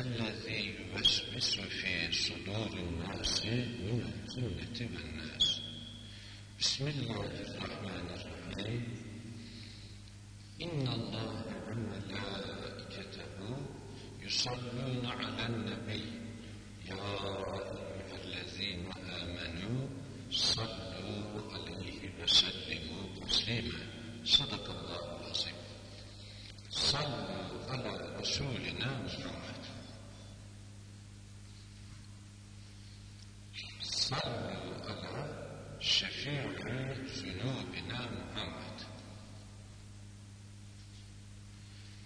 الذي يوسوس في صدور الناس من الجنة والناس بسم الله الرحمن الرحيم. إن الله وملائكته يصلون على النبي. يا أيها الذين آمنوا صلوا عليه وسلموا تسليما. صدق الله العظيم. صلوا على رسولنا محمد صلوا على شفيع ذنوبنا محمد.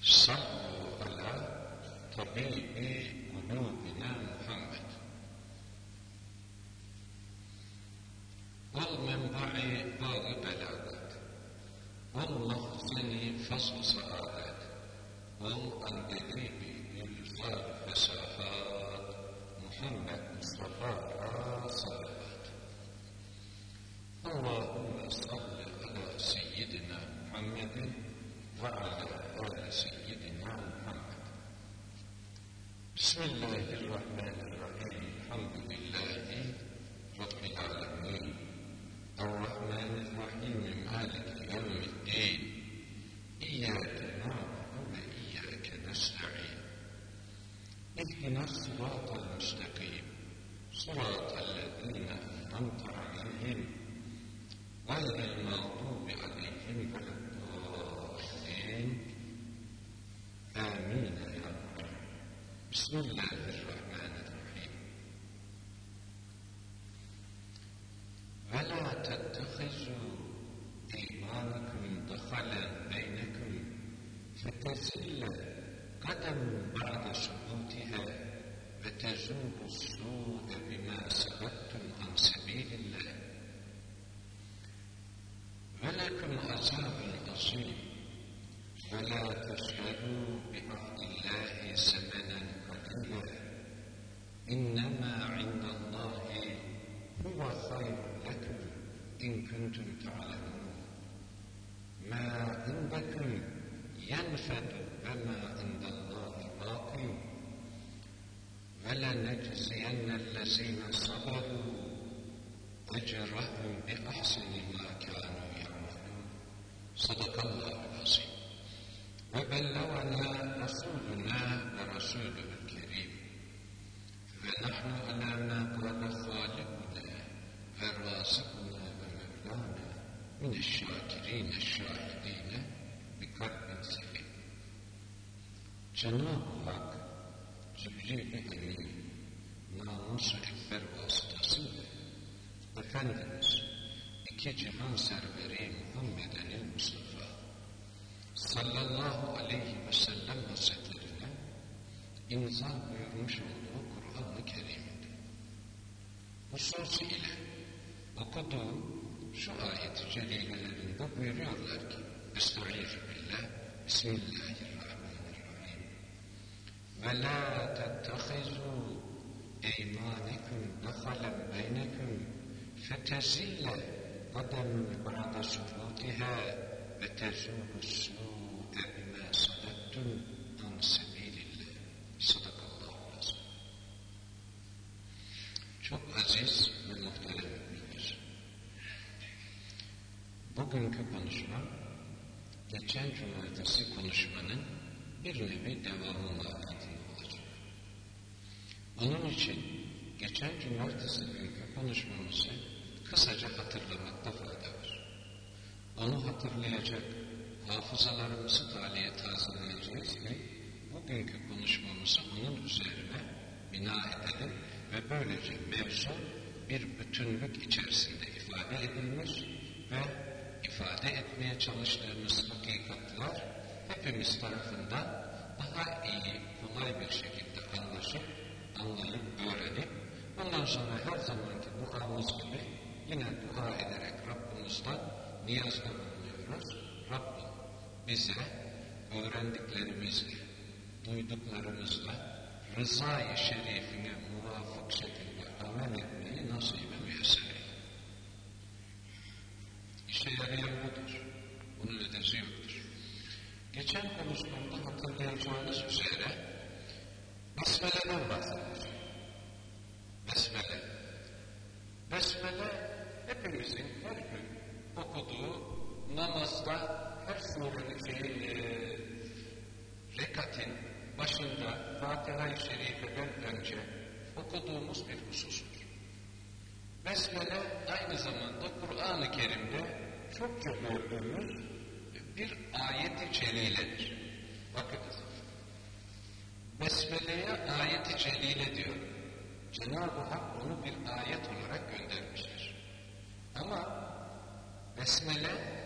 صلوا على طبيب قلوبنا محمد. قل من بعي باغي بلاغك قل مخزني فصل سعادك قل عن قريبي يلقى فساحات. محمد على سيدنا محمد وعلى آل سيدنا محمد. بسم الله الرحمن الرحيم. الحمد لله رب العالمين الرحمن الرحيم مالك يوم الدين إياك نعبد وإياك نستعين اهدنا الصراط المستقيم صراط الذين أنعمت عليهم غير المغضوب عليهم ولا الضالين آمين يا رب بسم الله الرحمن الرحيم ولا تتخذوا أيمانكم دخلا بينكم فتزل قدم بعد ثبوتها وتزول السوء بما سبقتم عن سبيل الله ولكم عذاب عظيم ولا تشهدوا بعهد الله ثمنا قليلا إنما عند الله هو خير لكم إن كنتم تعلمون. ما عندكم ينفد وما عند الله باقي ولنجزين الذين صبروا أجرهم صدق الله العظيم وبلغنا رسولنا ورسوله الكريم ونحن على ما قال خالقنا ورازقنا ومولانا من الشاكرين الشاهدين بقلب سليم Cenab-ı Hak Cibril-i Emin namus-u ekber vasıtasıyla Efendimiz iki cihan serveri إنسان ما يرمش عنده قرآن كريم والصوت إله وقضى شو آية جليلة للنبض ويرعى لك أستعيذ بالله. بسم الله الرحمن الرحيم. ولا تتخذوا أيمانكم دخلا بينكم فتزل قدم بعد سلوتها وتزول السوء بما صدقتم. Bir nevi devamı olacak onun için geçen cumartesi günkü konuşmamızı kısaca hatırlamakta fayda var. Onu hatırlayacak, hafızalarımızı taliye tazeleyeceğiz ki bugünkü konuşmamızı onun üzerine bina edelim ve böylece mevzu bir bütünlük içerisinde ifade edilmiş ve ifade etmeye çalıştığımız hakikatler hepimiz tarafından daha iyi, kolay bir şekilde anlaşıp anlayıp, öğrenip, ondan sonra her zamanki duamız gibi yine dua ederek Rabbimizden niyazda bulunuyoruz. Rabbim bize öğrendiklerimizle, duyduklarımızla rızayı şerifine muvafık şekilde amel etmeyi nasip müyesser eyle. İşe yarayan budur. Bunun ötesi. Geçen konuşmamda hatırlayacağınız üzere Besmele'den bahsetmiş. Besmele. Besmele hepimizin her gün okuduğu namazda her surenin e, rekatin başında Fatiha-i Şerife'den önce okuduğumuz bir husustur. Besmele aynı zamanda Kur'an-ı Kerim'de çokça gördüğümüz bir ayet-i celiledir. Bakınız. Besmele'ye ayet-i celile diyor. Cenab-ı Hak onu bir ayet olarak göndermiştir. Ama Besmele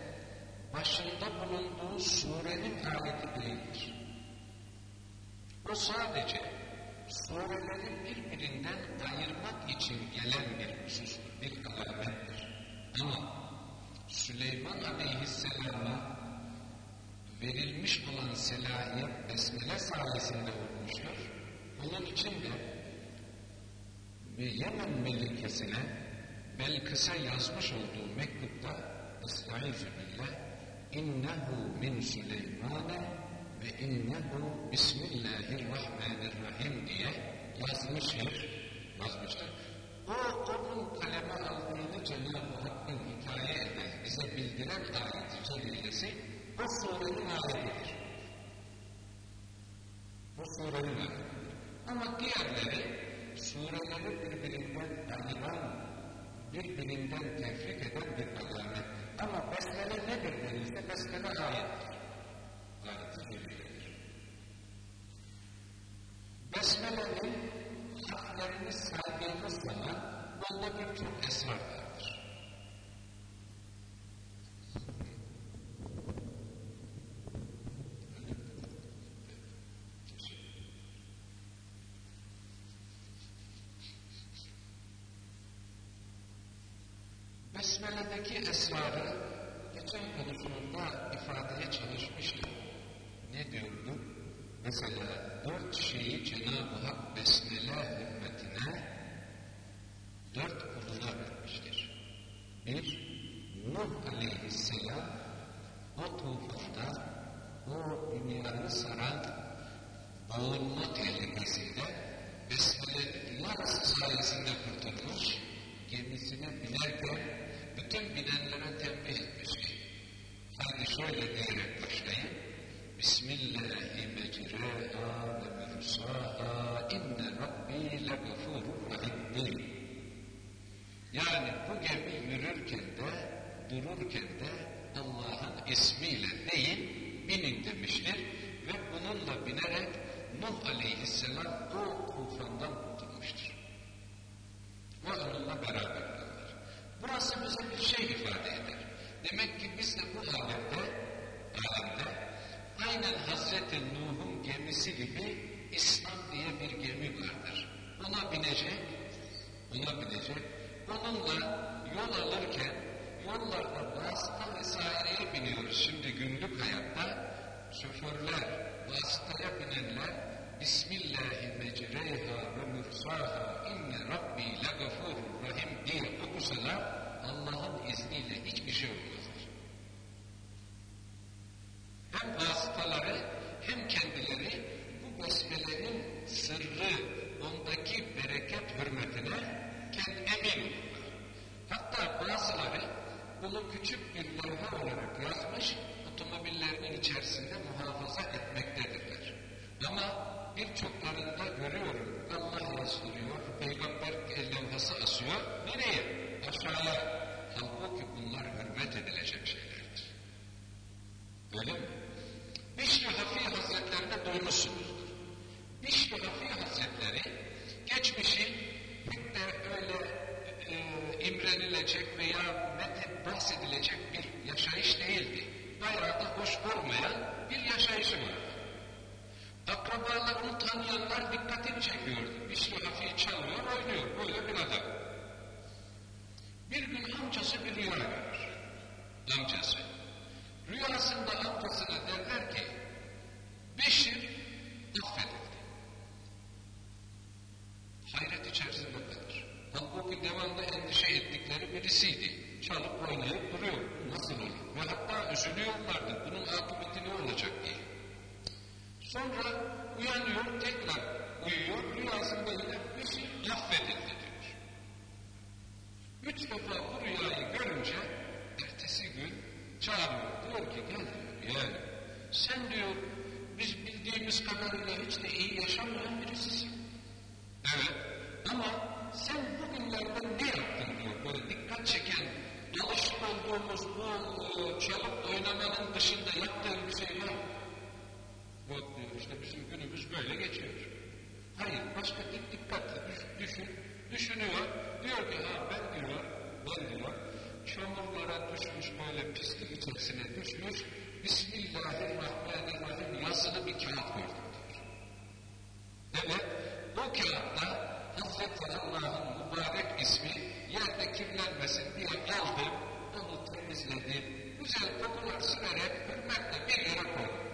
başında bulunduğu surenin ayeti değildir. O sadece sureleri birbirinden ayırmak için gelen bir husustur, bir alamettir. Ama Süleyman Aleyhisselam'a verilmiş olan selahiyet besmele sayesinde olmuştur. Onun için de Yemen melikesine Belkıs'a yazmış olduğu mektupta Estaizu billah innehu min Süleymane ve innehu bismillahirrahmanirrahim diye yazmıştır. Yazmıştır. O onun kaleme aldığını Cenab-ı Hakk'ın hikaye eden, bize bildiren ayet-i bu surenin ayetidir. Bu surenin ayetidir. Ama diğerleri sureleri birbirinden ayıran, birbirinden tefrik eden bir alamet. Ama besmele nedir denilse besmele ayettir. Ayet-i celiledir. Besmele'nin harflerini saydığımız zaman onda birçok esrar vardır. Besmele'deki esrarı geçen konuşmamda ifadeye çalışmıştım. Ne diyordu? Mesela dört şeyi Cenab-ı Hak Besmele hürmetine dört kuluna vermiştir. Bir, Nuh aleyhisselam o tufanda o dünyanı saran boğulma tehlikesiyle Besmele sayesinde kurtulmuş, gemisine binerken bütün bilenlere tembih etmişti. Hadi şöyle diyerek başlayın. Bismillahi mecraha ve mürsaha inne rabbi Yani bu gemi yürürken de dururken de Allah'ın ismiyle değil binin demiştir ve bununla binerek Nuh aleyhisselam o tufandan kurtulmuştur. Ve onunla beraberler. Burası bize bir şey ifade eder. Demek ki biz de bu alemde, alemde aynen Hazreti Nuh'un gemisi gibi İslam diye bir gemi vardır. Ona binecek, ona binecek, onunla yol alırken yollarda vasıta vesaireye biniyoruz. Şimdi günlük hayatta şoförler, vasıtaya binenler Bismillahi mecreha ve mürsaha inne rabbi legafurur rahim diye okusalar Allah'ın izniyle hiçbir şey olmazlar. Hem vasıtaları hem kendileri bu besmelenin sırrı, ondaki bereket hürmetine kendi emin olurlar. Hatta bazıları bunu küçük bir levha olarak yazmış, otomobillerinin içerisinde muhafaza etmektedirler. Ama birçoklarında görüyorum Allah yazdırıyor, peygamber levhası asıyor. Nereye? Aşağıya. Halbuki bunlar hürmet edilecek şeylerdir. Öyle mi? Bişri Hafi Hazretlerine duymuşsunuzdur. Bişri Hafi Hazretleri geçmişi pek de öyle e, imrenilecek veya met bahsedilecek bir yaşayış değildi. Bayağı da hoş olmayan bir yaşayışı vardı. Akrabalarını tanıyanlar dikkatini çekiyordu. Bişri hafif çalıyor, oynuyor. Böyle bir adam. Bir gün amcası bir rüya görür. Amcası. Rüyasında amcasına derler ki Beşir affedildi. Hayret içerisinde kalır. Halbuki devamlı endişe ettikleri birisiydi. Çalıp oynayıp duruyor. Nasıl olur? Ve hatta üzülüyorlardı. Bunun akıbeti. Sonra uyanıyor, tekrar uyuyor. Rüyasında yine Beşir affedildi diyor. Üç defa bu rüyayı görünce ertesi gün çağırıyor. Diyor ki gel diyor. Yani sen diyor biz bildiğimiz kadarıyla hiç de iyi yaşamayan birisisin. Evet ama sen bugünlerde ne yaptın diyor. Böyle dikkat çeken, alışık olduğumuz bu çalıp oynamanın dışında yaptığın bir şey var Yok diyor işte bizim günümüz böyle geçiyor. Hayır başka bir dikkatle düşün, düşünüyor. Diyor ki ha ben diyor, ben diyor çamurlara düşmüş böyle pislik içerisine düşmüş Bismillahirrahmanirrahim yazılı bir kağıt gördüm diyor. Evet, o kağıtta Hazreti Allah'ın mübarek ismi yerde kirlenmesin diye aldım, onu temizledim, güzel kokular sürerek hürmetle bir yere koydum.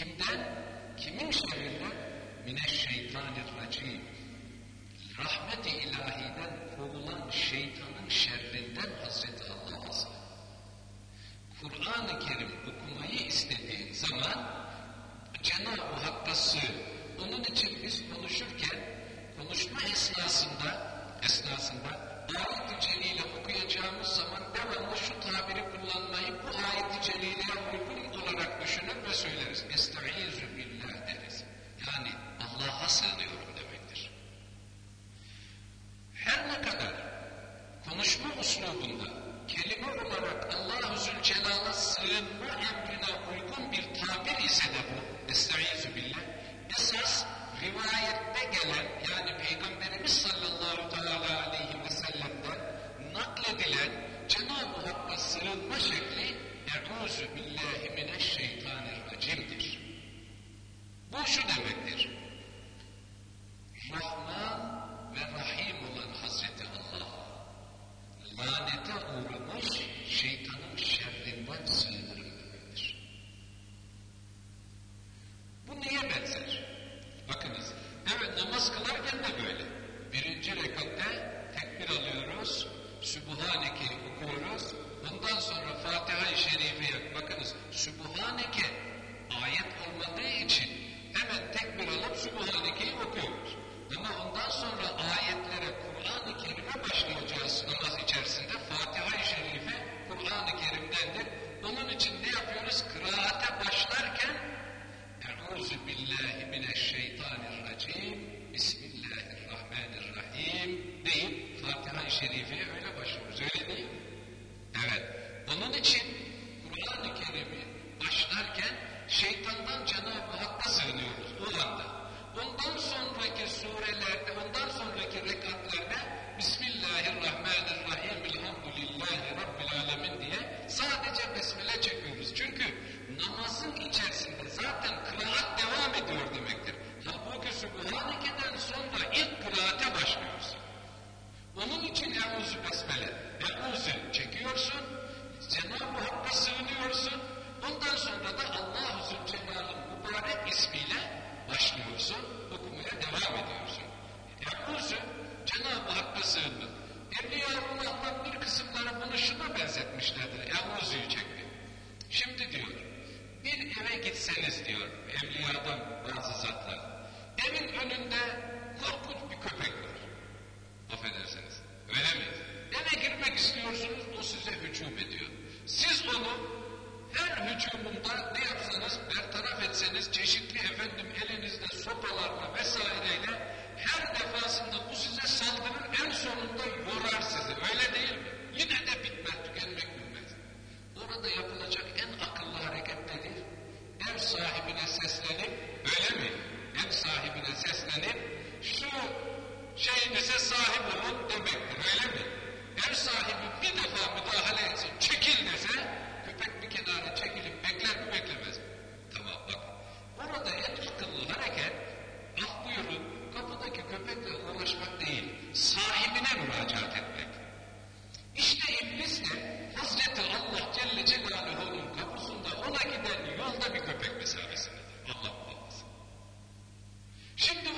Kimden? Kimin şerrinden? Mineşşeytanirracim. Rahmet-i ilahiden kovulan şeytanın şerrinden Hazreti Allah'a sığın. Kur'an-ı Kerim okumayı istediğin zaman Cenab-ı Hakk'a. Onun için biz konuşurken konuşma esnasında esnasında ayet-i celile okuyacağımız zaman devamlı şu tabiri kullanmayı bu ayet-i celileye uygun olarak düşünür ve söyleriz. Kur'an-ı Şerife'ye öyle başlıyoruz. Öyle değil mi? Evet. Onun için Kur'an-ı Kerim'i başlarken şeytandan Cenab-ı Hakk'a sığınıyoruz o anda. Ondan sonraki surelerde, ondan sonraki rekatlarda Şimdi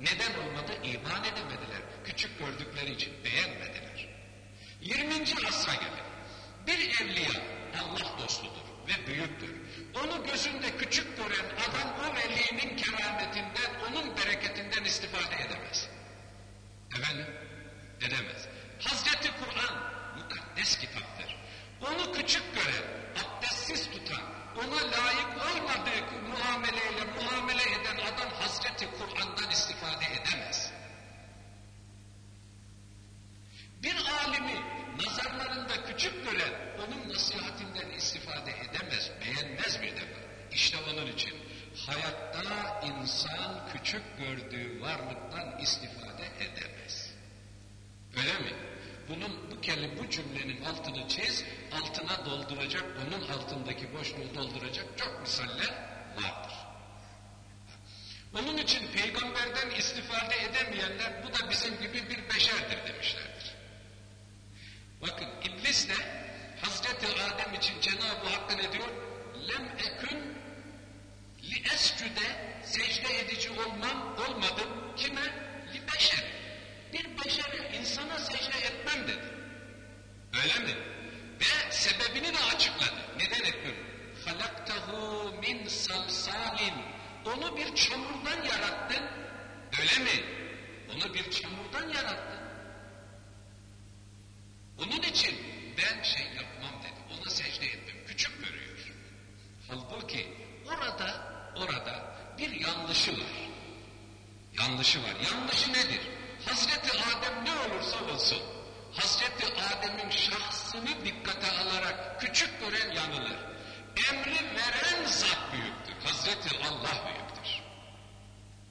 Neden olmadı? İman edemediler. Küçük gördükleri için beğenmediler. 20. asra gelin. Bir evliya Allah dostudur ve büyüktür. Onu gözünde küçük gören adam o velinin kerametinden, onun bereketinden istifade edemez. Efendim?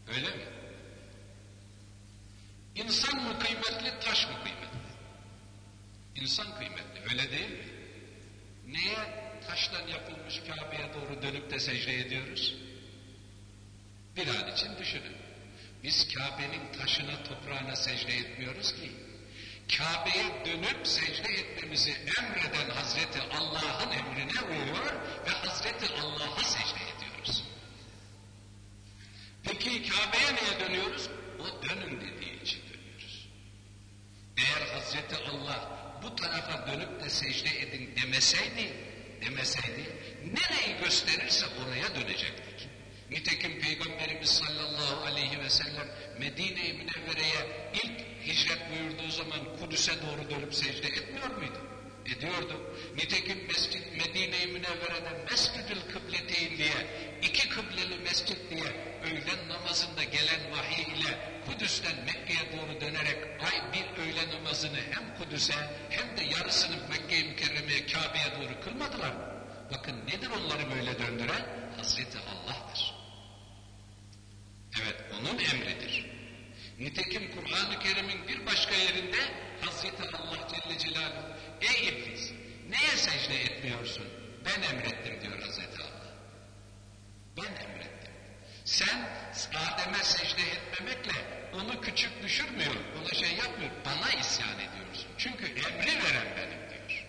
Öyle mi? İnsan mı kıymetli, taş mı kıymetli? İnsan kıymetli, öyle değil mi? Neye taştan yapılmış Kabe'ye doğru dönüp de secde ediyoruz? Bir an için düşünün. Biz Kabe'nin taşına, toprağına secde etmiyoruz ki. Kabe'ye dönüp secde etmemizi emreden Hazreti Allah'ın emrine uyuyor ve Hazreti Allah'a secde ediyor. Tarafa dönüp de secde edin demeseydi, demeseydi nereyi gösterirse oraya dönecektik. Nitekim Peygamberimiz sallallahu aleyhi ve sellem Medine-i Münevvere'ye ilk hicret buyurduğu zaman Kudüs'e doğru dönüp secde etmiyor muydu? Ediyordu. Nitekim Mescid Medine-i Münevvere'de Mescid-ül Kıbleteyn diye iki kıbleli mescit diye öğlen namazında gelen vahiy ile Kudüs'ten Mekke'ye doğru dönerek ay bir öğle namazını hem Kudüs'e hem de yarısını Mekke-i Mükerreme'ye Kabe'ye doğru kılmadılar mı? Bakın nedir onları böyle döndüren? Hazreti Allah'tır. Evet onun emridir. Nitekim Kur'an-ı Kerim'in bir başka yerinde Hazreti Allah Celle Celaluhu Ey iblis neye secde etmiyorsun? Ben emrettim diyor Hazreti Allah. Ben emrettim. Sen Adem'e secde etmemekle onu küçük düşürmüyor, ona şey yapmıyor, bana isyan ediyorsun. Çünkü emri veren benim diyor.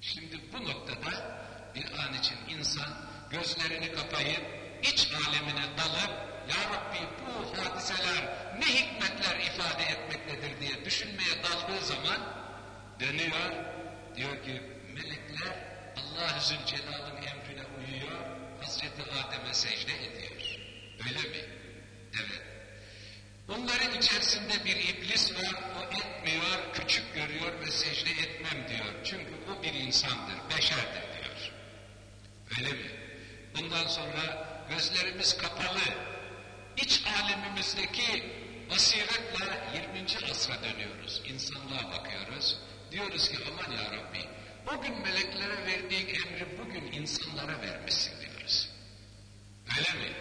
Şimdi bu noktada bir an için insan gözlerini kapayıp iç alemine dalıp Ya Rabbi bu hadiseler ne hikmetler ifade etmektedir diye düşünmeye daldığı zaman dönüyor, diyor ki melekler Allah-u Zülcelal'ın emrine uyuyor, Hazreti Adem'e secde ediyor. Öyle mi? Evet. Bunların içerisinde bir iblis var, o etmiyor, küçük görüyor ve secde etmem diyor. Çünkü o bir insandır, beşerdir diyor. Öyle mi? Bundan sonra gözlerimiz kapalı, iç alemimizdeki basiretle 20. asra dönüyoruz. İnsanlığa bakıyoruz. Diyoruz ki aman ya Rabbi, bugün meleklere verdiğin emri bugün insanlara vermişsin diyoruz. Öyle mi?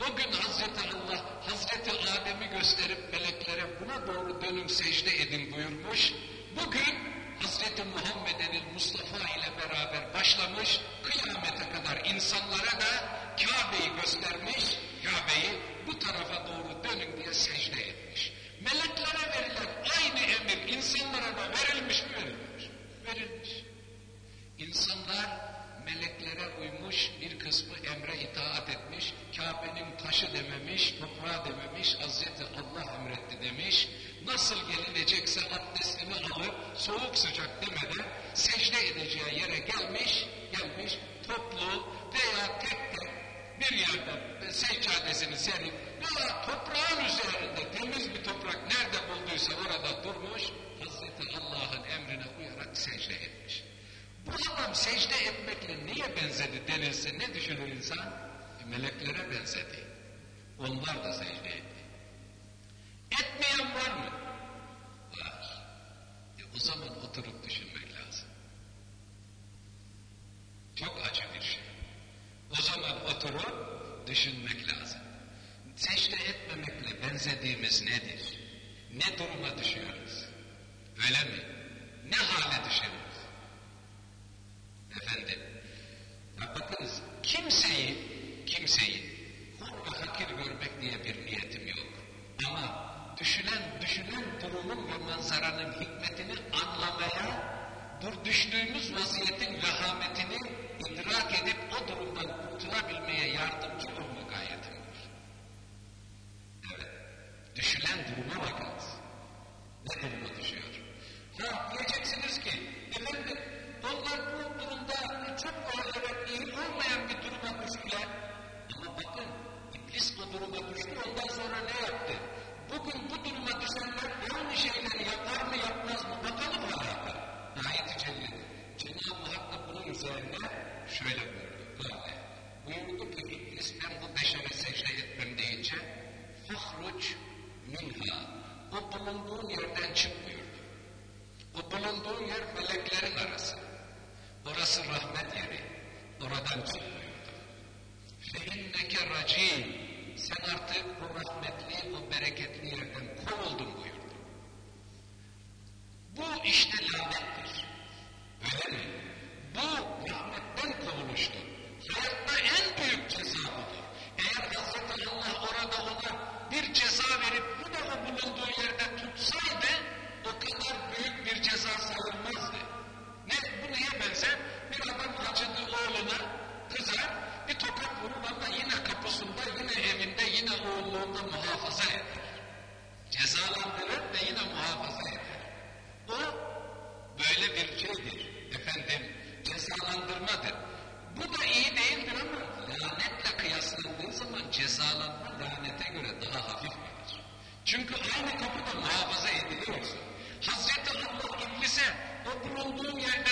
Bugün Hazreti Allah, Hazreti Adem'i gösterip meleklere buna doğru dönün secde edin buyurmuş. Bugün Hazreti Muhammed'in Mustafa ile beraber başlamış, kıyamete kadar insanlara da Kabe'yi göstermiş, Kabe'yi bu tarafa doğru dönün diye secde etmiş. Meleklere verilen aynı emir insanlara da verilmiş mi verilmiş? Verilmiş. İnsanlar meleklere uymuş, bir kısmı emre itaat etmiş, Kabe'nin taşı dememiş, toprağı dememiş, Hazreti Allah emretti demiş, nasıl gelinecekse abdestini alıp soğuk sıcak demeden secde edeceği yere gelmiş, gelmiş, toplu veya tek bir yerde seccadesini serip veya toprağın üzerinde temiz bir toprak nerede bulduysa orada durmuş, Hazreti Allah'ın emrine uyarak secde etmiş. Bu adam secde etmekle niye benzedi denilse ne düşünür insan? E, meleklere benzedi. Onlar da secde etti. Etmeyen var mı? Var. E, o zaman oturup düşünmek lazım. Çok acı bir şey. O zaman oturup düşünmek lazım. Secde etmemekle benzediğimiz nedir? Ne duruma düşüyoruz? Öyle mi? Ne hale düşüyoruz? Çünkü aynı kapı da muhafaza ediliyor. Hazreti Allah iblise o bulunduğu yerde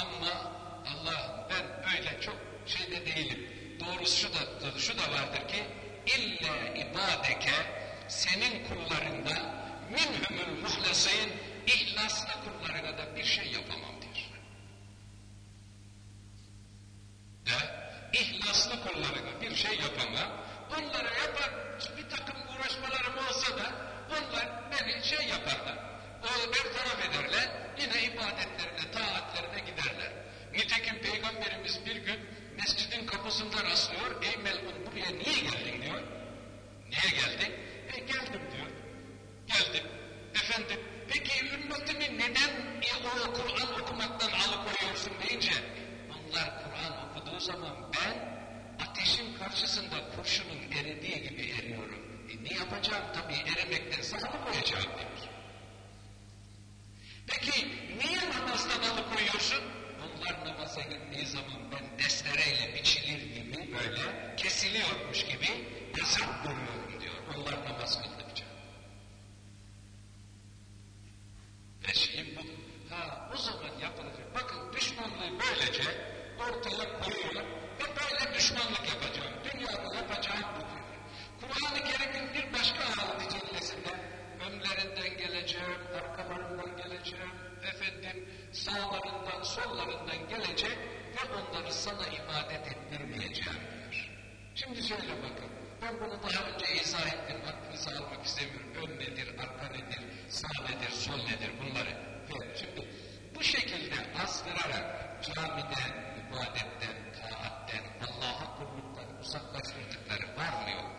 Ama Allah ben öyle çok şeyde değilim. Doğrusu şu da, şu da vardır ki illa ibadeke senin kullarından minhumul muhlasin ihlaslı kullarına da bir şey yapamam diyor. De ihlaslı kullarına bir şey yapamam. Onlara yapar bir takım uğraşmalarım olsa da onlar beni şey yaparlar. O bertaraf ederler. Yine ibadetlerine, taatlerine giderler. Nitekim Peygamberimiz bir gün mescidin kapısında rastlıyor. Ey melun buraya niye geldin diyor. Niye geldin? E geldim diyor. Geldim. Efendim peki ümmetimi neden o Kur'an okumaktan alıkoyuyorsun deyince onlar Kur'an okuduğu zaman ben ateşin karşısında kurşunun eridiği gibi eriyorum. E ne yapacağım tabii erimekten sana koyacağım diyor. Peki niye namazdan alıkoyuyorsun? Onlar namaza gittiği zaman ben destereyle biçilir gibi böyle kesiliyormuş gibi azap görüyorum diyor. Onlar namaz kıldıkça. Ve şey bu. Ha o zaman yapılacak. Bakın düşmanlığı böylece ortaya koyuyor ve böyle düşmanlık yapacağım. Dünyada yapacağım bu diyor. Kur'an-ı Kerim'in bir başka ayet cellesinde önlerinden geleceğim, arkalarından geleceğim, efendim sağlarından, sollarından gelecek ve onları sana ibadet ettirmeyeceğim diyor. Şimdi şöyle bakın. Ben bunu daha önce izah ettim. Aklınızı almak istemiyorum. Ön nedir, arka nedir, sağ nedir, sol nedir bunları. Evet, şimdi bu şekilde azdırarak camiden, ibadetten, taatten, Allah'a kulluktan uzaklaştırdıkları var mı yok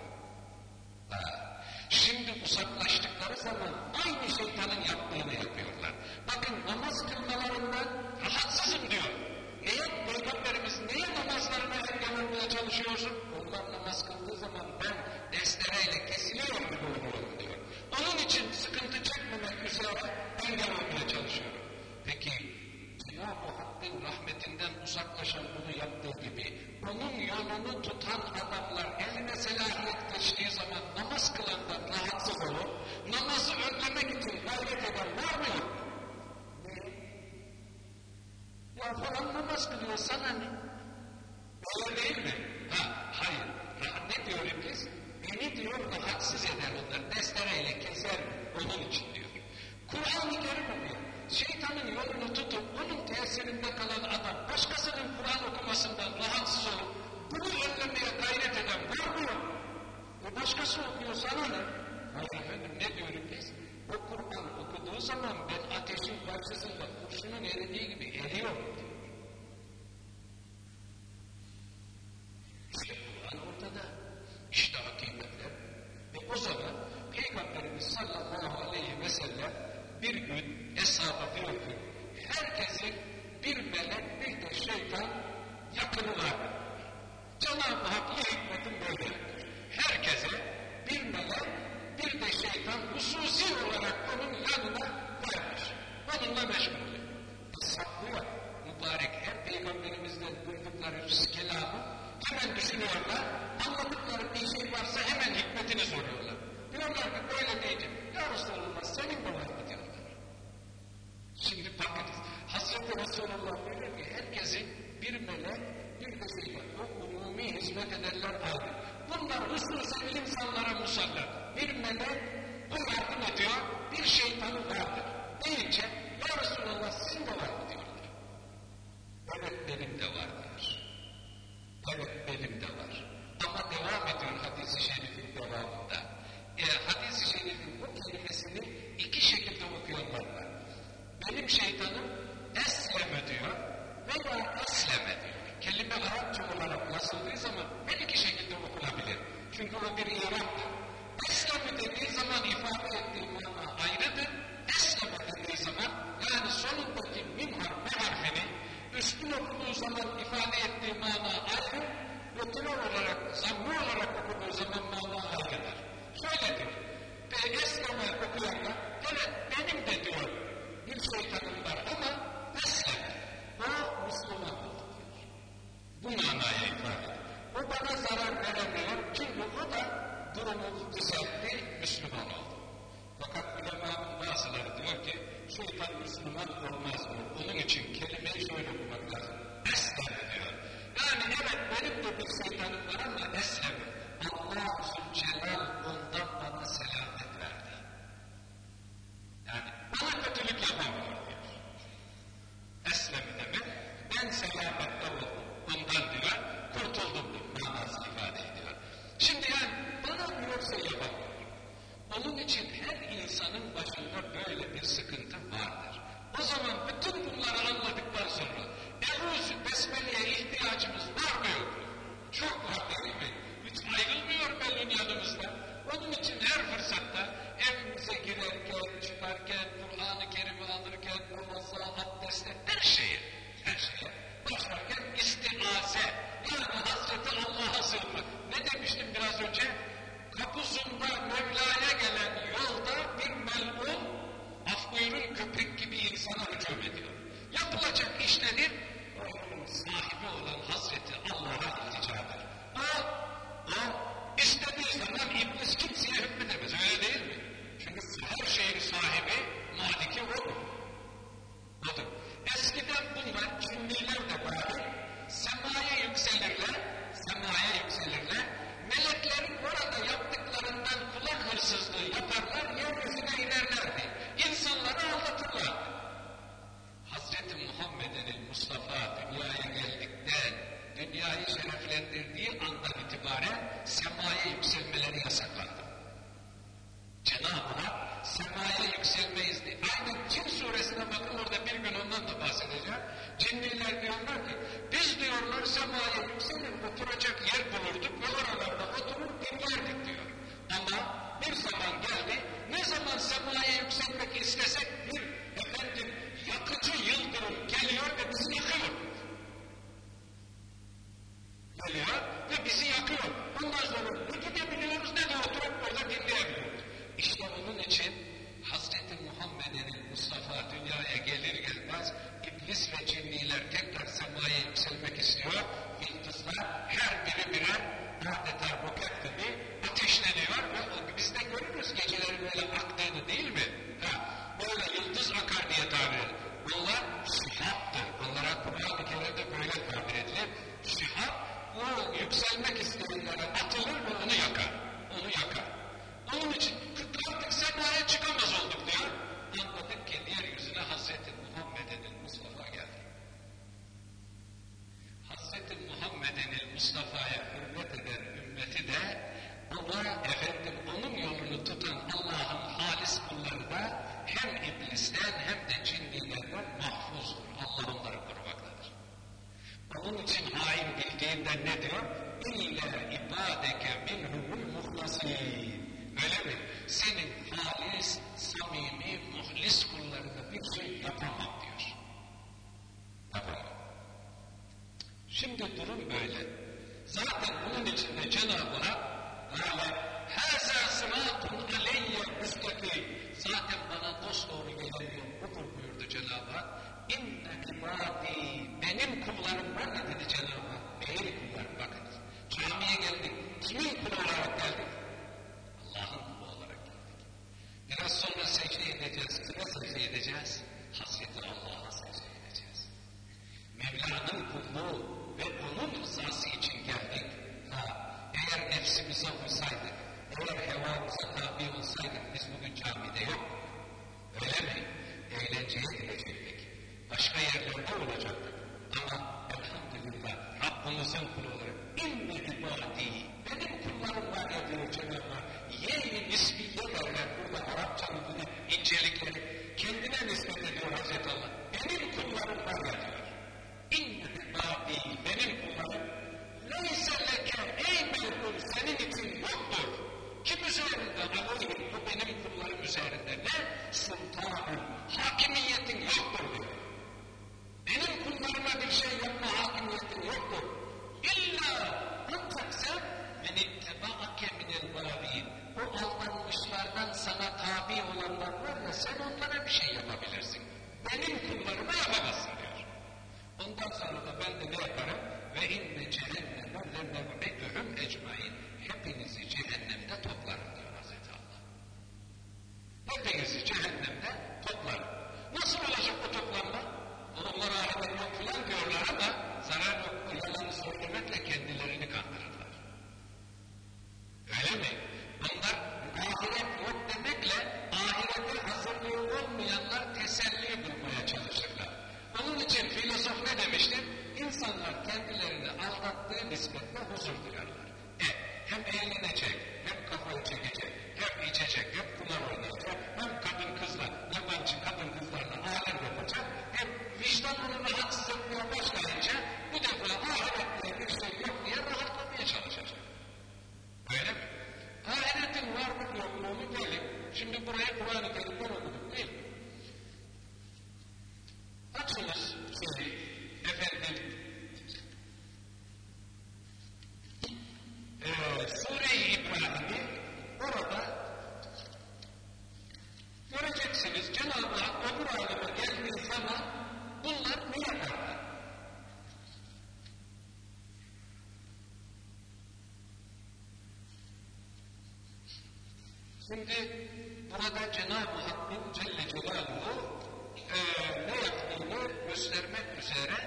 Şimdi burada Cenab-ı Hakk'ın Celle Celaluhu e, ne yaptığını göstermek üzere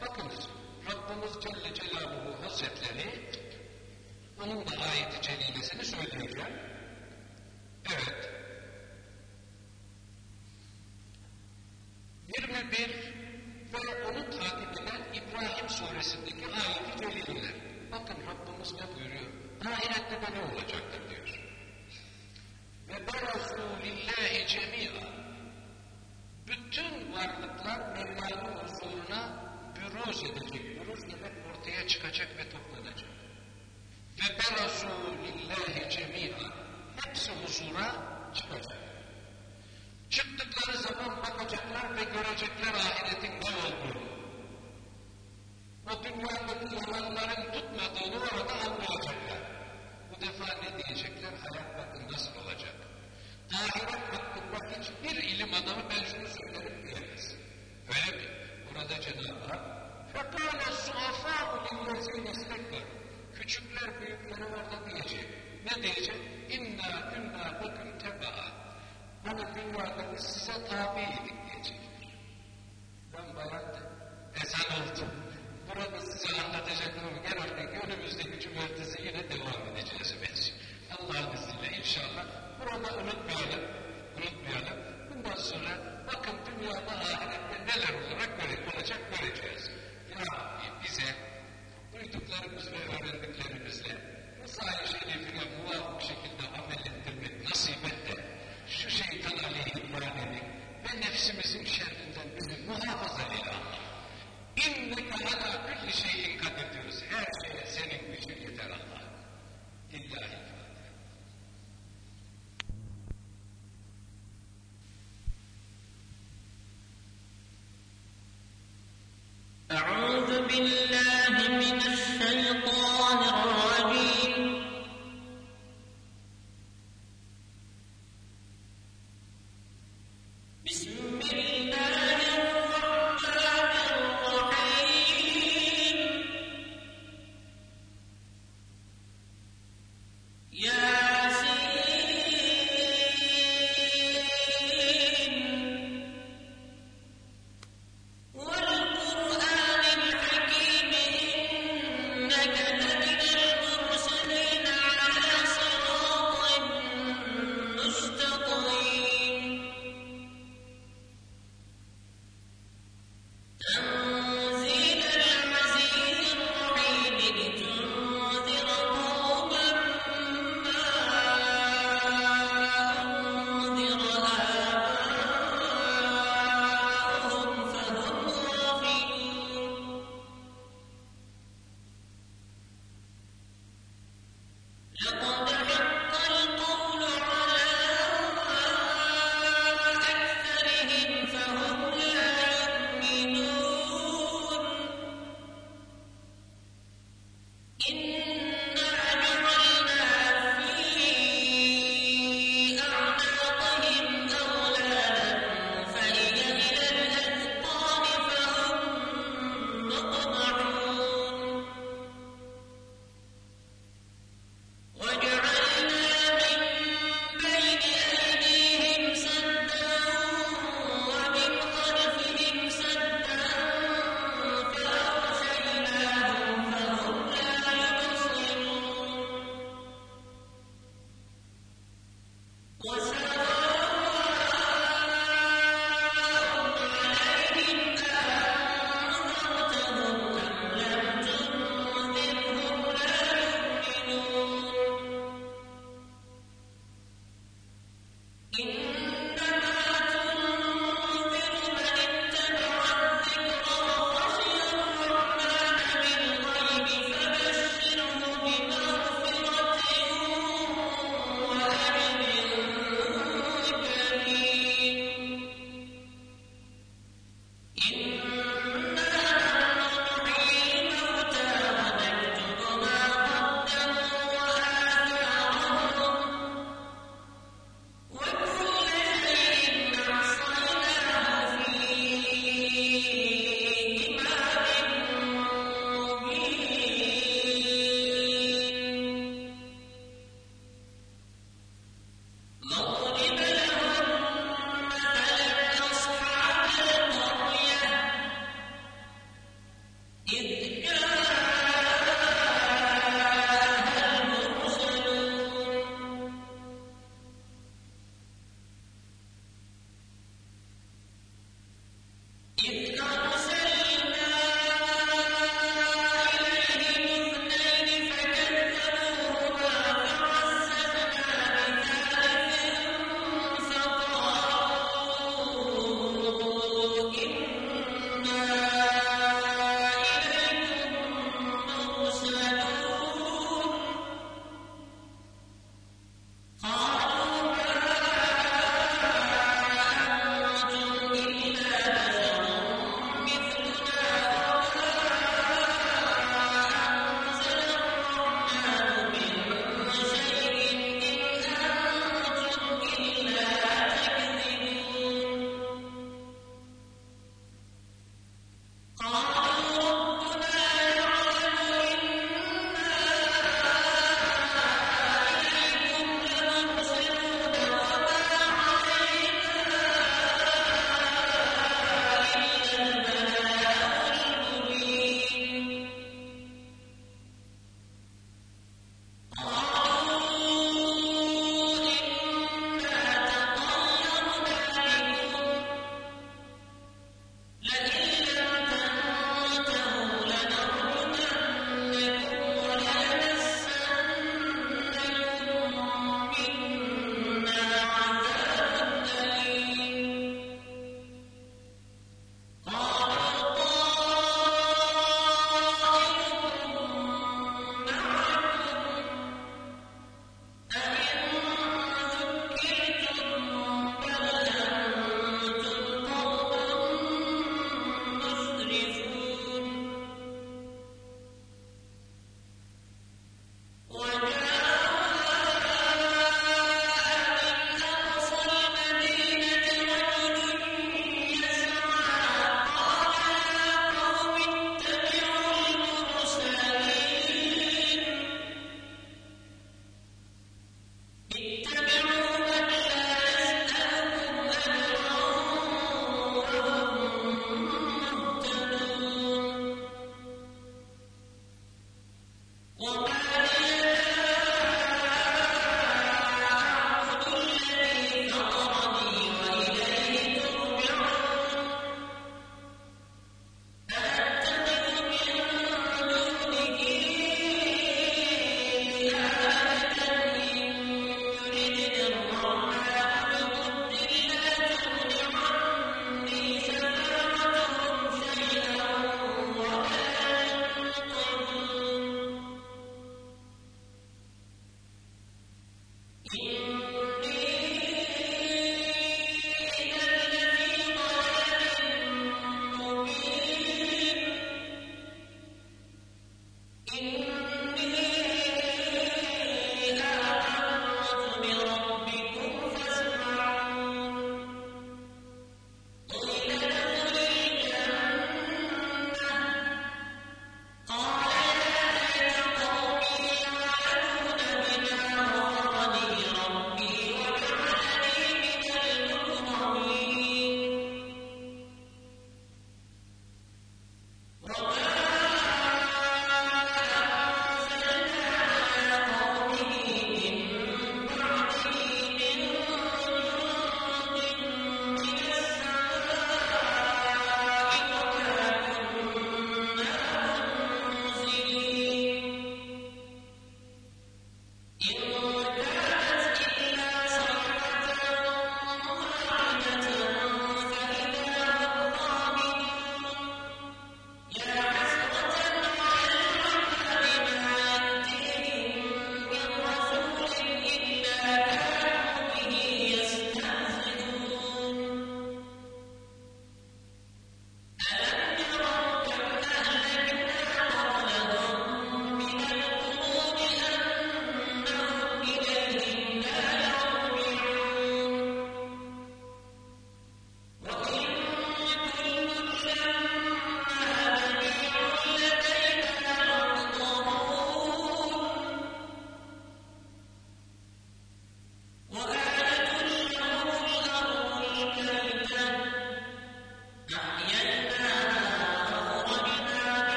bakınız Rabbimiz Celle Celaluhu Hazretleri onun da ayeti celilesini söyleyeceğim. أعوذ Bless